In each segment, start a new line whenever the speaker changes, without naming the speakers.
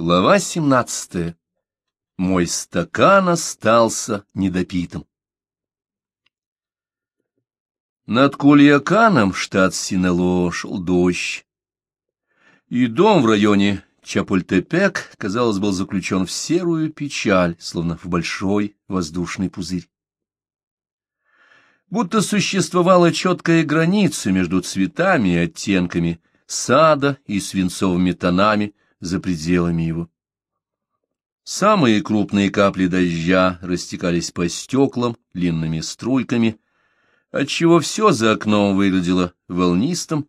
Глава семнадцатая. Мой стакан остался недопитым. Над Кульяканом, штат Синело, шел дождь. И дом в районе Чапультепек, казалось, был заключен в серую печаль, словно в большой воздушный пузырь. Будто существовала четкая граница между цветами и оттенками сада и свинцовыми тонами за пределами его. Самые крупные капли дождя растекались по стеклам длинными струйками, отчего все за окном выглядело волнистым,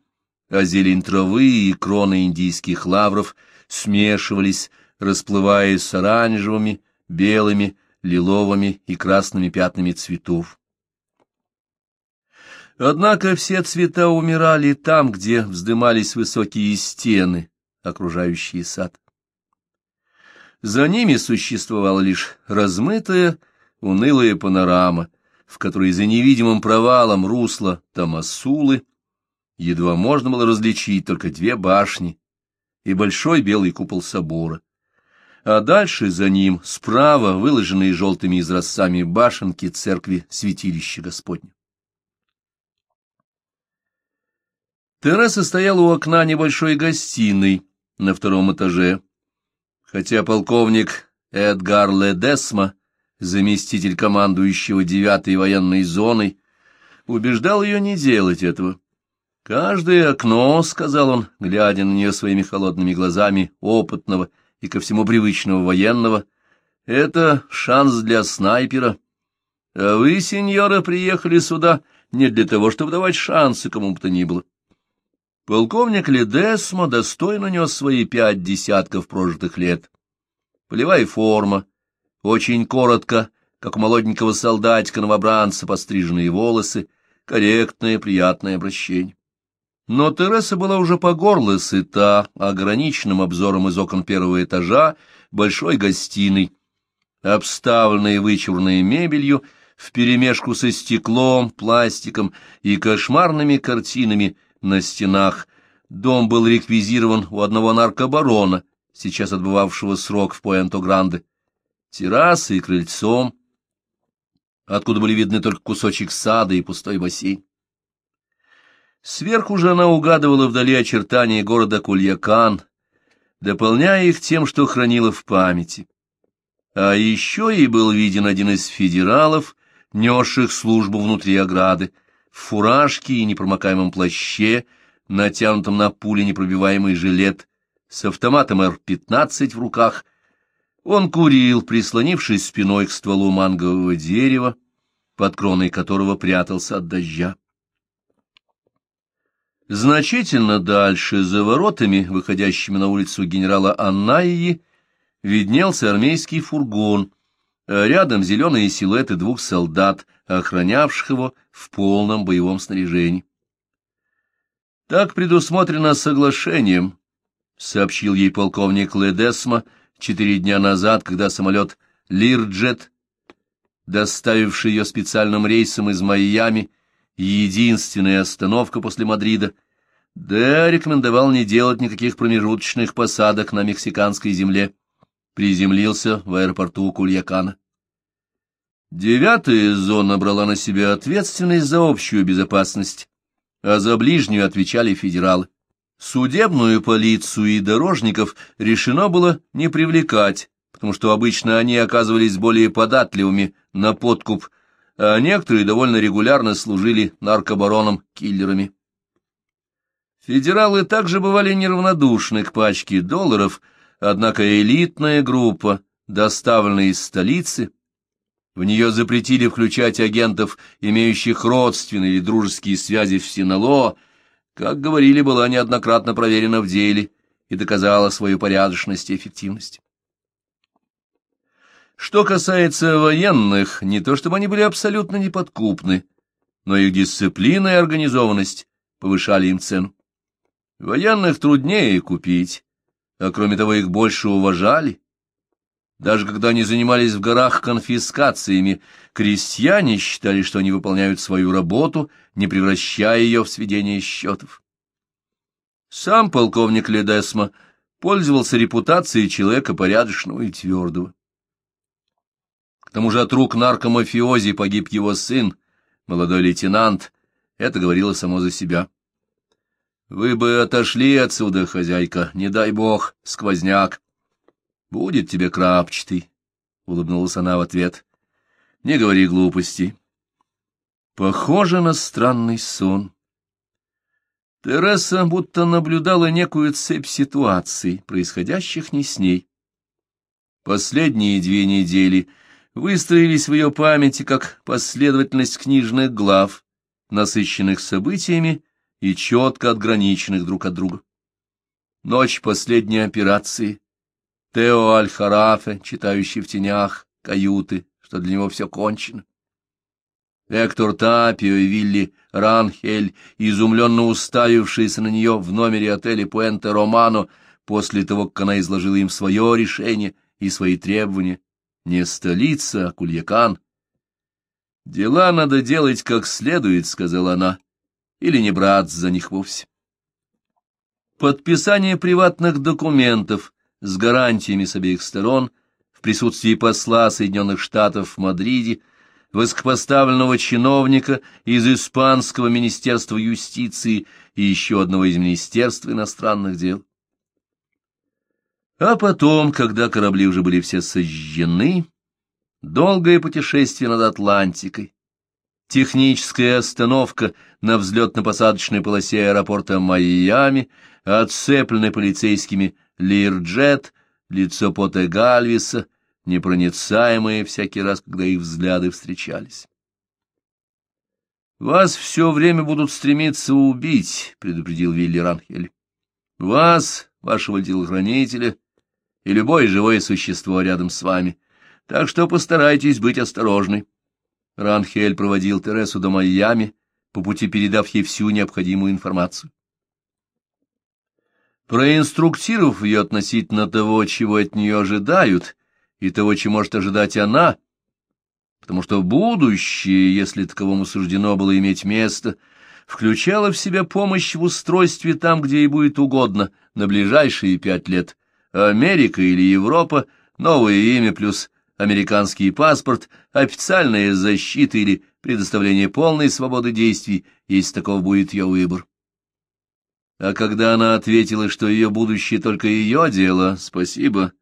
а зелень травы и кроны индийских лавров смешивались, расплываясь с оранжевыми, белыми, лиловыми и красными пятнами цветов. Однако все цвета умирали там, где вздымались высокие стены, окружающие сад. За ними существовала лишь размытая, унылая панорама, в которой за невидимым провалом русла Тамасулы едва можно было различить только две башни и большой белый купол собора. А дальше за ним, справа, выложенные желтыми изразцами башенки церкви Святилища Господня. Тереса стояла у окна небольшой гостиной на втором этаже, хотя полковник Эдгар Ледесма, заместитель командующего девятой военной зоной, убеждал ее не делать этого. «Каждое окно, — сказал он, глядя на нее своими холодными глазами опытного и ко всему привычного военного, — это шанс для снайпера. А вы, сеньора, приехали сюда не для того, чтобы давать шансы кому бы то ни было. Полковник Ледесмо достойно нес свои пять десятков прожитых лет. Полевая форма, очень коротко, как у молоденького солдатика-новобранца, постриженные волосы, корректное, приятное обращение. Но Тереса была уже по горло сыта ограниченным обзором из окон первого этажа большой гостиной, обставленной вычурной мебелью, вперемешку со стеклом, пластиком и кошмарными картинами — на стенах. Дом был реквизирован у одного наркобарона, сейчас отбывавшего срок в Пуэнто-Гранде. Террасы и крыльцом, откуда были видны только кусочек сада и пустой бассейн. Сверху же она угадывала вдали очертания города Кульякан, дополняя их тем, что хранила в памяти. А еще ей был виден один из федералов, несших службу внутри ограды, в фуражке и непромокаемом плаще, натянутом на пули непробиваемый жилет, с автоматом Р-15 в руках. Он курил, прислонившись спиной к стволу мангового дерева, под кроной которого прятался от дождя. Значительно дальше, за воротами, выходящими на улицу генерала Аннаии, виднелся армейский фургон, а рядом зеленые силуэты двух солдат, охранявших его в полном боевом снаряжении. Так предусмотрено соглашением, — сообщил ей полковник Ледесма четыре дня назад, когда самолет «Лирджет», доставивший ее специальным рейсом из Майами, единственная остановка после Мадрида, да рекомендовал не делать никаких промежуточных посадок на мексиканской земле, приземлился в аэропорту Кульякана. Девятая зона брала на себя ответственность за общую безопасность, а за ближнюю отвечали федералы. Судебную полицию и дорожников решено было не привлекать, потому что обычно они оказывались более податливыми на подкуп, а некоторые довольно регулярно служили наркобаронам-киллерами. Федералы также бывали неравнодушны к пачке долларов, однако элитная группа, доставленная из столицы, в нее запретили включать агентов, имеющих родственные или дружеские связи в Синало, как говорили, была неоднократно проверена в деле и доказала свою порядочность и эффективность. Что касается военных, не то чтобы они были абсолютно неподкупны, но их дисциплина и организованность повышали им цену. Военных труднее купить, а кроме того их больше уважали. Даже когда они занимались в горах конфискациями, крестьяне считали, что они выполняют свою работу, не превращая ее в сведение счетов. Сам полковник Ледесма пользовался репутацией человека порядочного и твердого. К тому же от рук наркомафиози погиб его сын, молодой лейтенант, это говорило само за себя. Вы бы отошли отсюда, хозяйка, не дай бог, сквозняк. Будет тебе крапчатый, — улыбнулась она в ответ. Не говори глупостей. Похоже на странный сон. Тереса будто наблюдала некую цепь ситуаций, происходящих не с ней. Последние две недели выстроились в ее памяти как последовательность книжных глав, насыщенных событиями и четко отграниченных друг от друга. Ночь последней операции, Тео Аль-Харафе, читающий в тенях каюты, что для него все кончено. Эктор Тапио и Вилли Ранхель, изумленно уставившиеся на нее в номере отеля Пуэнте Романо, после того, как она изложила им свое решение и свои требования. Не столица, а Кульякан. «Дела надо делать как следует», — сказала она, или не браться за них вовсе. Подписание приватных документов с гарантиями с обеих сторон в присутствии посла Соединенных Штатов в Мадриде, высокопоставленного чиновника из Испанского министерства юстиции и еще одного из Министерства иностранных дел. А потом, когда корабли уже были все сожжены, долгое путешествие над Атлантикой, техническая остановка на взлетно-посадочной полосе аэропорта Майами, отцепленный полицейскими Лирджет, лицо Пота Гальвиса, непроницаемые всякий раз, когда их взгляды встречались. «Вас все время будут стремиться убить», — предупредил Вилли Ранхель. «Вас, вашего телохранителя и любое живое существо рядом с вами, так что постарайтесь быть осторожны». Ранхель проводил Тересу до Майами, по пути передав ей всю необходимую информацию. Проинструктировав ее относительно того, чего от нее ожидают, и того, чего может ожидать она, потому что будущее, если таковому суждено было иметь место, включало в себя помощь в устройстве там, где ей будет угодно, на ближайшие пять лет. Америка или Европа, новое имя плюс американский паспорт, официальная защита или предоставление полной свободы действий, если таков будет ее выбор. А когда она ответила, что ее будущее только ее дело, спасибо,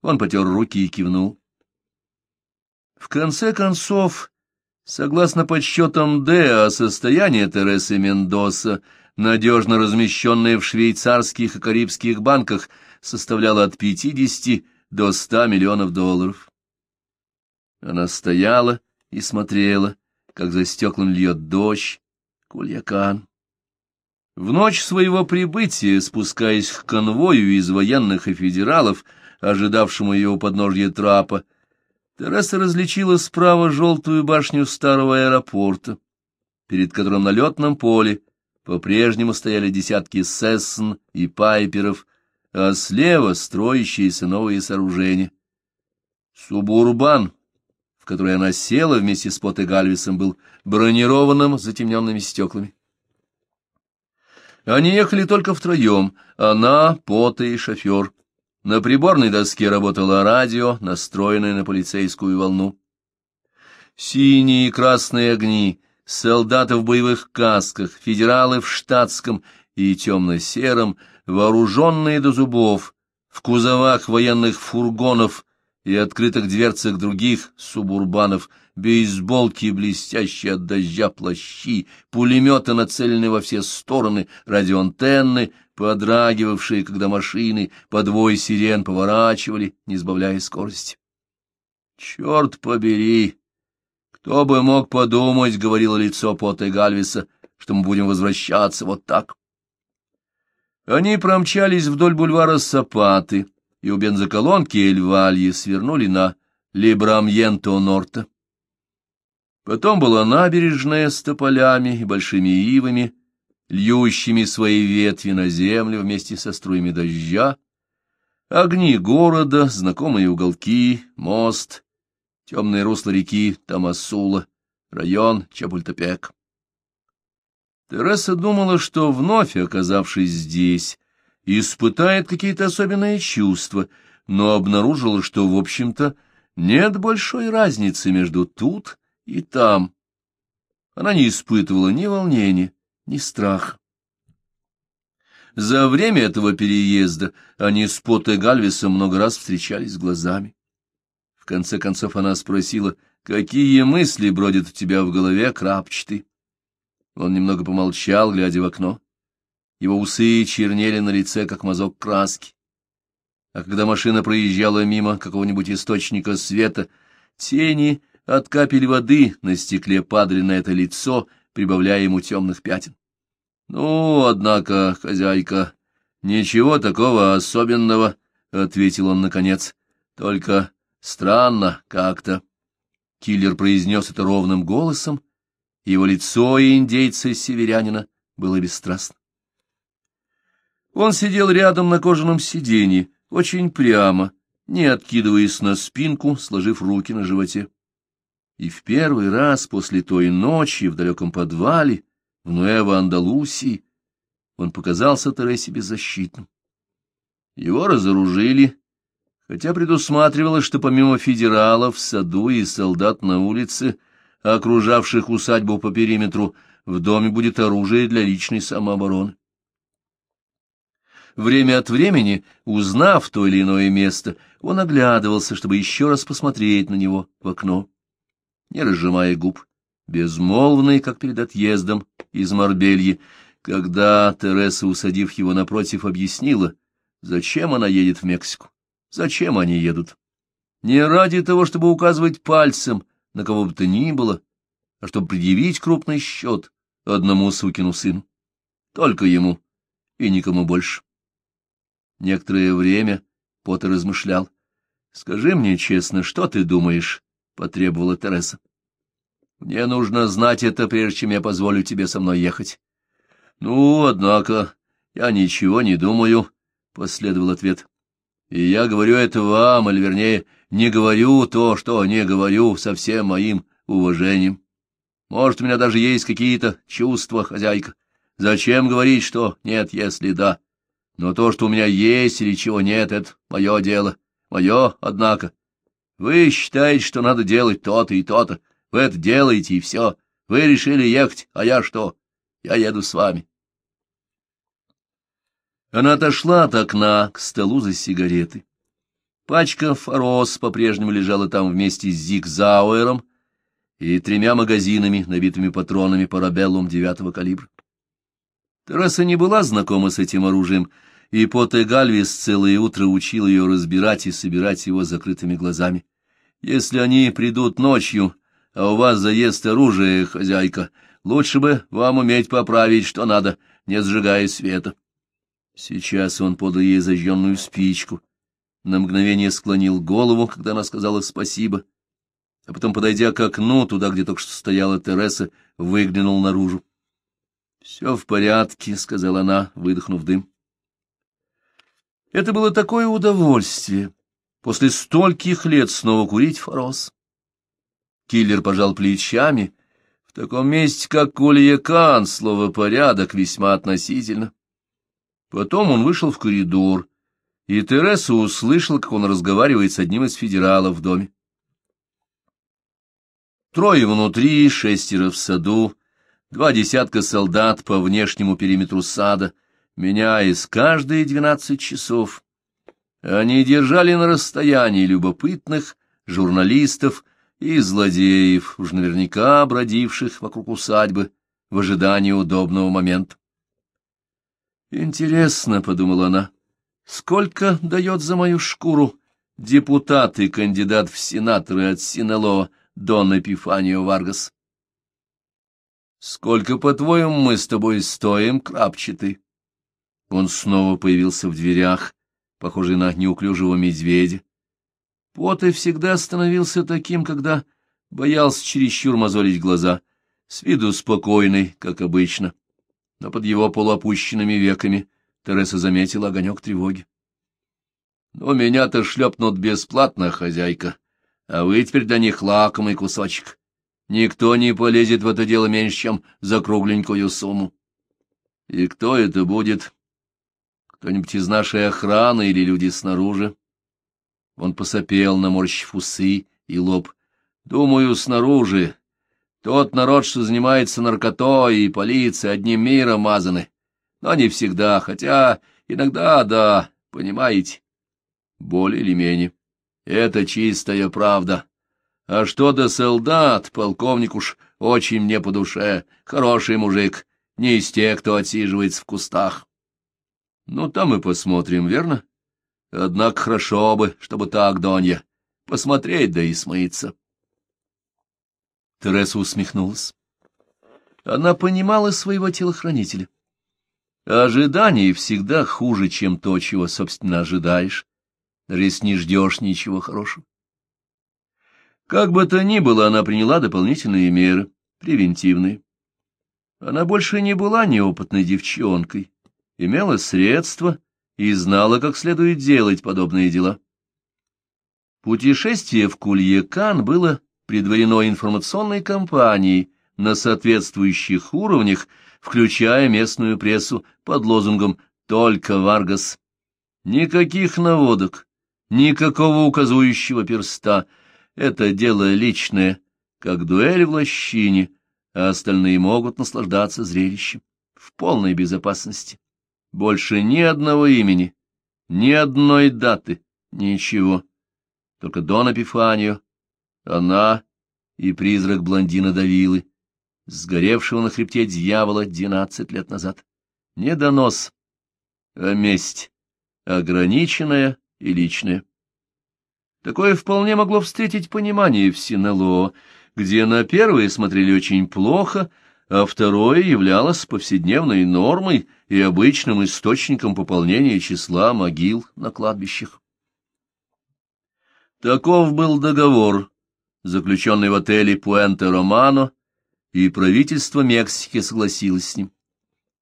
он потер руки и кивнул. В конце концов, согласно подсчетам Д, состояние Тересы Мендоса, надежно размещенное в швейцарских и карибских банках, составляло от 50 до 100 миллионов долларов. Она стояла и смотрела, как за стеклом льет дождь, кульякан. В ночь своего прибытия, спускаясь к конвою из военных и федералов, ожидавшему ее у трапа, Тереса различила справа желтую башню старого аэропорта, перед которым на летном поле по-прежнему стояли десятки сессн и пайперов, а слева строящиеся новые сооружения. Субурбан, в который она села вместе с Пот Гальвисом, был бронированным затемненными стеклами. Они ехали только втроем, она, Пота и шофер. На приборной доске работало радио, настроенное на полицейскую волну. Синие и красные огни, солдаты в боевых касках, федералы в штатском и темно-сером, вооруженные до зубов, в кузовах военных фургонов и открытых дверцах других субурбанов, бейсболки, блестящие от дождя плащи, пулеметы, нацеленные во все стороны, радиоантенны, подрагивавшие, когда машины подвой сирен поворачивали, не сбавляя скорости. «Черт побери! Кто бы мог подумать, — говорило лицо Пота Гальвиса, — что мы будем возвращаться вот так». Они промчались вдоль бульвара Сапаты, и у бензоколонки Эльвальи свернули на Либрамьенто-Норта. Потом была набережная с тополями и большими ивами, льющими свои ветви на землю вместе со струями дождя, огни города, знакомые уголки, мост, темное русло реки Тамасула, район Чапультепек. Тереса думала, что, вновь оказавшись здесь, испытает какие-то особенные чувства, но обнаружила, что, в общем-то, нет большой разницы между тут и там. Она не испытывала ни волнения, ни страха. За время этого переезда они с Пот и Гальвисом много раз встречались глазами. В конце концов она спросила, какие мысли бродят у тебя в голове, крапчатый. Он немного помолчал, глядя в окно. Его усы чернели на лице, как мазок краски. А когда машина проезжала мимо какого-нибудь источника света, тени от капель воды на стекле падали на это лицо, прибавляя ему темных пятен. — Ну, однако, хозяйка, ничего такого особенного, — ответил он наконец. — Только странно как-то. Киллер произнес это ровным голосом, его лицо и индейца-северянина было бесстрастно. Он сидел рядом на кожаном сиденье, очень прямо, не откидываясь на спинку, сложив руки на животе. И в первый раз после той ночи в далеком подвале в Нуэво-Андалусии, он показался Тересе беззащитным. Его разоружили, хотя предусматривалось, что помимо федералов в саду и солдат на улице, окружавших усадьбу по периметру, в доме будет оружие для личной самообороны. Время от времени, узнав то или иное место, он оглядывался, чтобы еще раз посмотреть на него в окно, не разжимая губ безмолвный, как перед отъездом из Марбельи, когда Тереса, усадив его напротив, объяснила, зачем она едет в Мексику, зачем они едут. Не ради того, чтобы указывать пальцем на кого бы то ни было, а чтобы предъявить крупный счет одному сукину сыну. Только ему и никому больше. Некоторое время Поттер размышлял. — Скажи мне честно, что ты думаешь? — потребовала Тереса. Мне нужно знать это, прежде чем я позволю тебе со мной ехать. — Ну, однако, я ничего не думаю, — последовал ответ. — И я говорю это вам, или, вернее, не говорю то, что не говорю, со всем моим уважением. Может, у меня даже есть какие-то чувства, хозяйка. Зачем говорить, что нет, если да? Но то, что у меня есть или чего нет, это мое дело. Мое, однако. Вы считаете, что надо делать то-то и то-то. Вы это делаете, и все. Вы решили ехать, а я что? Я еду с вами. Она отошла от окна к столу за сигареты. Пачка «Форос» по-прежнему лежала там вместе с Зиг Зауэром и тремя магазинами, набитыми патронами парабеллум девятого калибра. Тереса не была знакома с этим оружием, и Поте Гальвис целое утро учил ее разбирать и собирать его закрытыми глазами. Если они придут ночью, а у вас заезд оружие, хозяйка. Лучше бы вам уметь поправить, что надо, не сжигая света. Сейчас он подал ей зажженную спичку. На мгновение склонил голову, когда она сказала спасибо, а потом, подойдя к окну, туда, где только что стояла Тереса, выглянул наружу. — Все в порядке, — сказала она, выдохнув дым. Это было такое удовольствие после стольких лет снова курить форос. Киллер пожал плечами. В таком месте, как Кулиякан, слово «порядок» весьма относительно. Потом он вышел в коридор, и Тереса услышал, как он разговаривает с одним из федералов в доме. Трое внутри, шестеро в саду, два десятка солдат по внешнему периметру сада, меняясь каждые двенадцать часов. Они держали на расстоянии любопытных журналистов, и злодеев, уж наверняка бродивших вокруг усадьбы в ожидании удобного момента. «Интересно», — подумала она, — «сколько дает за мою шкуру депутат и кандидат в сенаторы от Синелоа Дон Эпифанио Варгас?» «Сколько, по-твоему, мы с тобой стоим, крапчатый?» Он снова появился в дверях, похожий на неуклюжего медведя, Поты всегда становился таким, когда боялся чересчур мозолить глаза, с виду спокойный, как обычно. Но под его полуопущенными веками Тереса заметила огонек тревоги. — Но меня-то шлепнут бесплатно, хозяйка, а вы теперь для них лакомый кусочек. Никто не полезет в это дело меньше, чем за кругленькую сумму. — И кто это будет? — Кто-нибудь из нашей охраны или люди снаружи? Он посопел, наморщив усы и лоб. Думаю, снаружи. Тот народ, что занимается наркотой, и полиция одним миром мазаны. Но не всегда, хотя иногда, да, понимаете, более или менее. Это чистая правда. А что до солдат, полковник уж очень мне по душе, хороший мужик, не из тех, кто отсиживается в кустах. Ну, там и посмотрим, верно? Однако хорошо бы, чтобы так, Донья, посмотреть да и смыться. Тереса усмехнулась. Она понимала своего телохранителя. Ожидание всегда хуже, чем то, чего, собственно, ожидаешь, даже если не ждешь ничего хорошего. Как бы то ни было, она приняла дополнительные меры, превентивные. Она больше не была неопытной девчонкой, имела средства и знала, как следует делать подобные дела. Путешествие в Кульякан было предварено информационной кампанией на соответствующих уровнях, включая местную прессу под лозунгом «Только Варгас». Никаких наводок, никакого указующего перста. Это дело личное, как дуэль в лощине, а остальные могут наслаждаться зрелищем в полной безопасности. Больше ни одного имени, ни одной даты, ничего. Только Дон Эпифанию, она и призрак блондина Давилы, сгоревшего на хребте дьявола двенадцать лет назад. Не донос, а месть, ограниченная и личная. Такое вполне могло встретить понимание в Синалоо, где на первое смотрели очень плохо, а второе являлось повседневной нормой и обычным источником пополнения числа могил на кладбищах. Таков был договор, заключенный в отеле Пуэнте-Романо, и правительство Мексики согласилось с ним.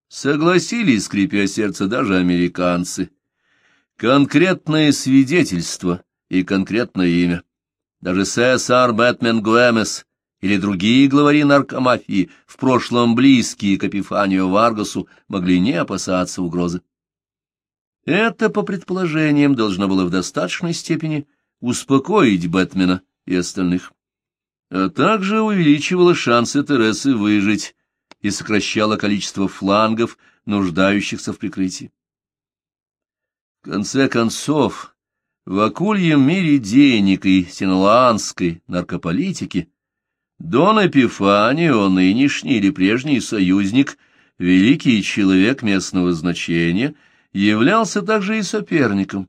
Согласились, скрипя сердце, даже американцы. Конкретное свидетельство и конкретное имя. Даже Сесар Бэтмен Гуэмес или другие главари наркомафии, в прошлом близкие к Эпифанию Варгасу, могли не опасаться угрозы. Это, по предположениям, должно было в достаточной степени успокоить Бэтмена и остальных, а также увеличивало шансы Тересы выжить и сокращало количество флангов, нуждающихся в прикрытии. В конце концов, в акульем мире денег и синоланской наркополитики Дон Эпифанио, нынешний или прежний союзник, великий человек местного значения, являлся также и соперником,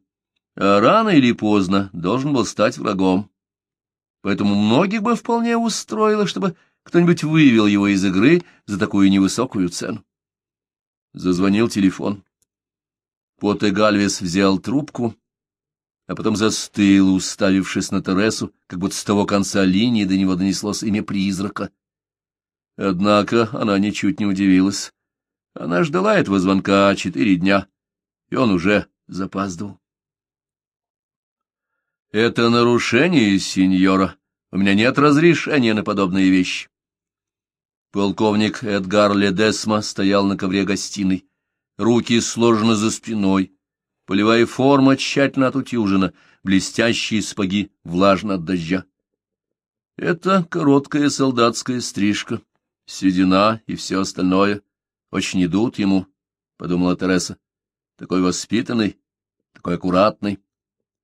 а рано или поздно должен был стать врагом. Поэтому многих бы вполне устроило, чтобы кто-нибудь вывел его из игры за такую невысокую цену. Зазвонил телефон. Поте Гальвес взял трубку а потом застыл, уставившись на Тересу, как будто с того конца линии до него донеслось имя призрака. Однако она ничуть не удивилась. Она ждала этого звонка четыре дня, и он уже запаздывал. — Это нарушение, сеньора. У меня нет разрешения на подобные вещи. Полковник Эдгар Ледесма стоял на ковре гостиной, руки сложены за спиной, Полевая форма тщательно отутюжена, блестящие спаги влажно от дождя. Это короткая солдатская стрижка, седина и все остальное. Очень идут ему, — подумала Тереса. Такой воспитанный, такой аккуратный.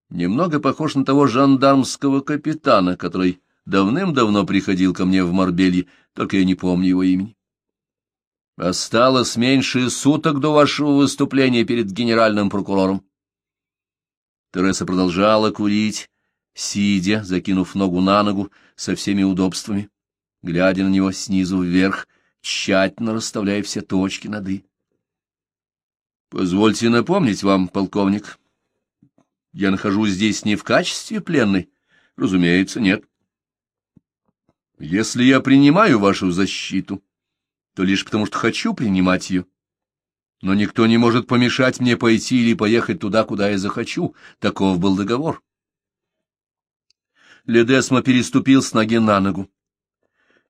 Немного похож на того жандармского капитана, который давным-давно приходил ко мне в Марбелье, только я не помню его имени. Осталось меньше суток до вашего выступления перед генеральным прокурором. Тереса продолжала курить, сидя, закинув ногу на ногу, со всеми удобствами, глядя на него снизу вверх, тщательно расставляя все точки над «и». Позвольте напомнить вам, полковник, я нахожусь здесь не в качестве пленной. Разумеется, нет. Если я принимаю вашу защиту, то лишь потому, что хочу принимать ее. Но никто не может помешать мне пойти или поехать туда, куда я захочу. Таков был договор. Ледесма переступил с ноги на ногу.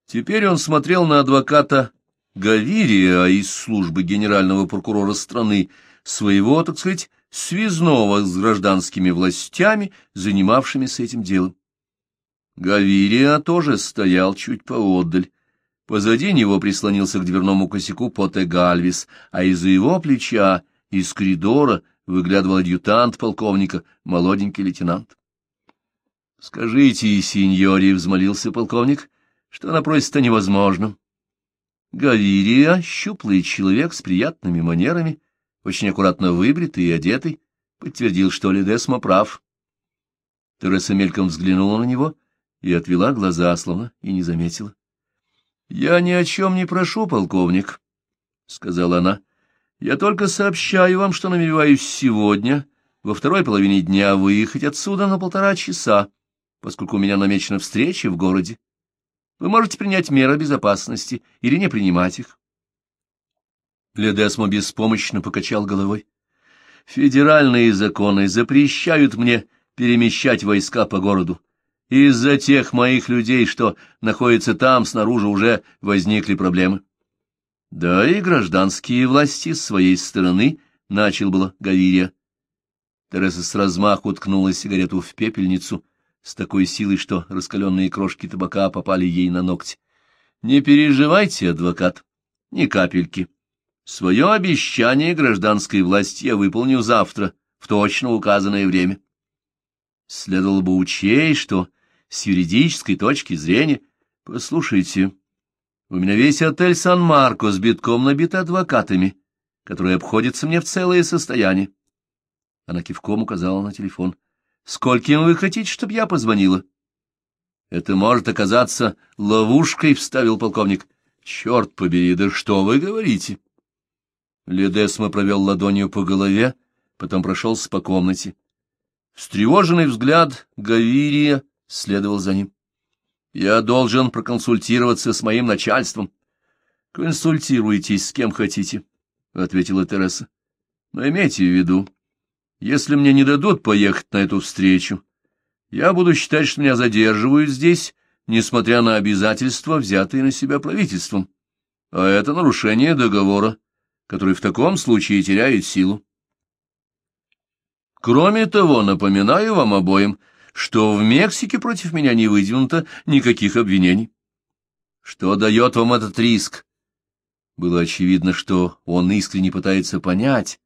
Теперь он смотрел на адвоката Гавирия из службы генерального прокурора страны, своего, так сказать, связного с гражданскими властями, занимавшимися этим делом. Гавирия тоже стоял чуть поотдаль. Позади него прислонился к дверному косяку Поте Гальвис, а из-за его плеча, из коридора, выглядывал адъютант полковника, молоденький лейтенант. — Скажите, сеньоре, — взмолился полковник, — что она просит о невозможном. Гавирия, щуплый человек с приятными манерами, очень аккуратно выбритый и одетый, подтвердил, что Ледесма прав. Тереса мельком взглянула на него и отвела глаза, словно и не заметила. — Я ни о чем не прошу, полковник, — сказала она. — Я только сообщаю вам, что намереваюсь сегодня, во второй половине дня, выехать отсюда на полтора часа, поскольку у меня намечена встреча в городе. Вы можете принять меры безопасности или не принимать их. Ледесмо беспомощно покачал головой. Федеральные законы запрещают мне перемещать войска по городу. Из-за тех моих людей, что находятся там, снаружи уже возникли проблемы. Да и гражданские власти с своей стороны начал было Гавирия. Тереса с размаху ткнула сигарету в пепельницу с такой силой, что раскаленные крошки табака попали ей на ногти. — Не переживайте, адвокат, ни капельки. Свое обещание гражданской власти я выполню завтра, в точно указанное время. Следовало бы учесть, что с юридической точки зрения... Послушайте, у меня весь отель Сан-Марко с битком набит адвокатами, которые обходятся мне в целое состояние. Она кивком указала на телефон. Скольким вы хотите, чтобы я позвонила? — Это может оказаться ловушкой, — вставил полковник. — Черт побери, да что вы говорите? Ледесма провел ладонью по голове, потом прошелся по комнате. Встревоженный взгляд Гавирия следовал за ним. — Я должен проконсультироваться с моим начальством. — Консультируйтесь с кем хотите, — ответила Тереса. — Но имейте в виду, если мне не дадут поехать на эту встречу, я буду считать, что меня задерживают здесь, несмотря на обязательства, взятые на себя правительством. А это нарушение договора, который в таком случае теряет силу. Кроме того, напоминаю вам обоим, что в Мексике против меня не выдвинуто никаких обвинений. Что дает вам этот риск? Было очевидно, что он искренне пытается понять,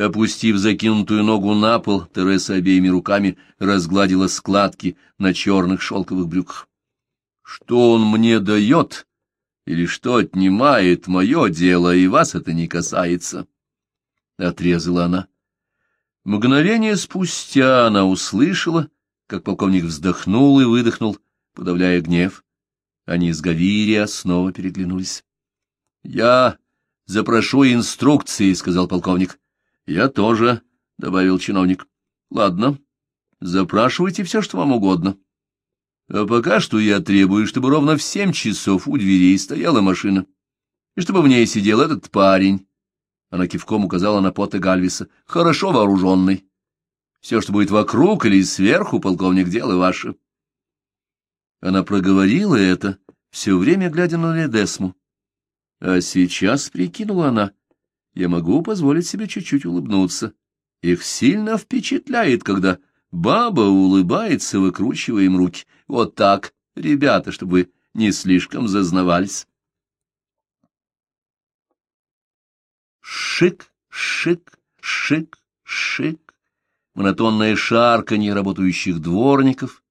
Опустив закинутую ногу на пол, Тереса обеими руками разгладила складки на черных шелковых брюках. «Что он мне дает или что отнимает, мое дело, и вас это не касается», — отрезала она. Мгновение спустя она услышала, как полковник вздохнул и выдохнул, подавляя гнев. Они с Гавирия снова переглянулись. — Я запрошу инструкции, — сказал полковник. Я тоже, — добавил чиновник. — Ладно, запрашивайте все, что вам угодно. А пока что я требую, чтобы ровно в семь часов у дверей стояла машина, и чтобы в ней сидел этот парень. Она кивком указала на пота Гальвиса, хорошо вооруженный. Все, что будет вокруг или сверху, полковник, дело ваше. Она проговорила это, все время глядя на Ледесму. А сейчас, прикинула она, я могу позволить себе чуть-чуть улыбнуться. Их сильно впечатляет, когда баба улыбается, выкручивая им руки. Вот так, ребята, чтобы не слишком зазнавались. Шик, шик, шик, шик. Монотонное шарканье работающих дворников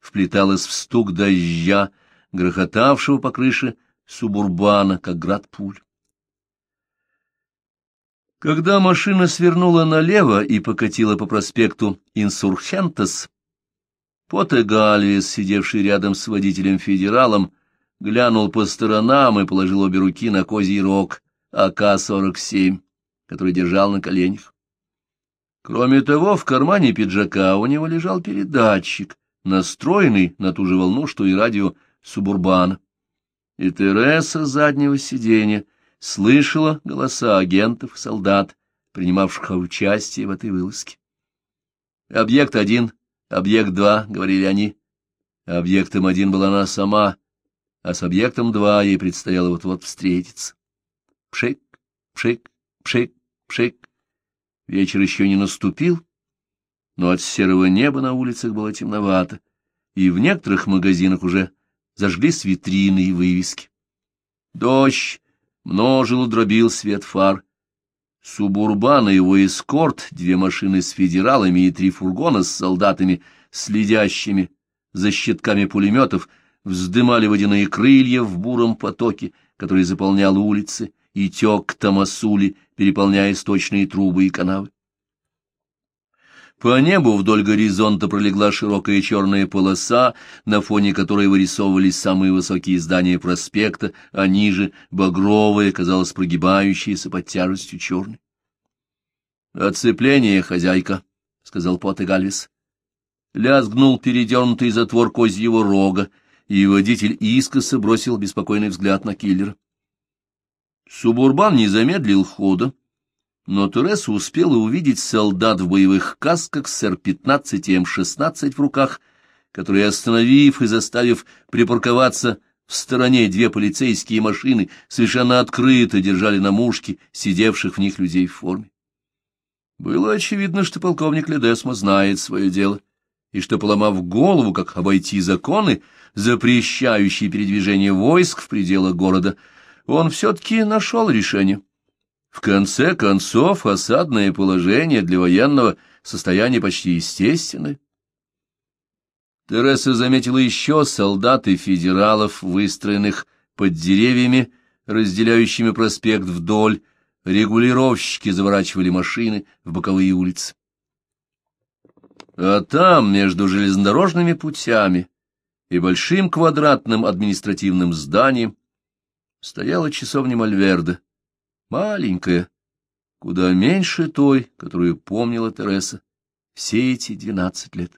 вплеталось в стук дождя, грохотавшего по крыше субурбана, как град пуль. Когда машина свернула налево и покатила по проспекту Инсурхентес, Поте Гальвис, сидевший рядом с водителем-федералом, глянул по сторонам и положил обе руки на козий рог АК-47, который держал на коленях. Кроме того, в кармане пиджака у него лежал передатчик, настроенный на ту же волну, что и радио Субурбана. И Тереса заднего сиденья слышала голоса агентов, солдат, принимавших участие в этой вылазке. «Объект один, объект два», — говорили они. Объектом один была она сама, а с объектом два ей предстояло вот-вот встретиться. Пшик, пшик, пшик, Пшик. Вечер еще не наступил, но от серого неба на улицах было темновато, и в некоторых магазинах уже зажглись витрины и вывески. Дождь множил дробил свет фар. Субурбан и его эскорт, две машины с федералами и три фургона с солдатами, следящими за щитками пулеметов, вздымали водяные крылья в буром потоке, который заполнял улицы, и тек к Тамасули, переполняя источные трубы и канавы. По небу вдоль горизонта пролегла широкая черная полоса, на фоне которой вырисовывались самые высокие здания проспекта, а ниже — багровая, казалось, прогибающаяся под тяжестью черной. — Оцепление, хозяйка, — сказал Пот и Гальвис. Лязгнул передернутый затвор козьего рога, и водитель искоса бросил беспокойный взгляд на киллера. Субурбан не замедлил хода, но Тереса успела увидеть солдат в боевых касках с Р-15 и М-16 в руках, которые, остановив и заставив припарковаться в стороне две полицейские машины, совершенно открыто держали на мушке сидевших в них людей в форме. Было очевидно, что полковник Ледесмо знает свое дело, и что, поломав голову, как обойти законы, запрещающие передвижение войск в пределах города, он все-таки нашел решение. В конце концов, осадное положение для военного состояния почти естественное. Тереса заметила еще солдат и федералов, выстроенных под деревьями, разделяющими проспект вдоль, регулировщики заворачивали машины в боковые улицы. А там, между железнодорожными путями и большим квадратным административным зданием, стояла часовня Мальверда, маленькая, куда меньше той, которую помнила Тереса все эти двенадцать лет.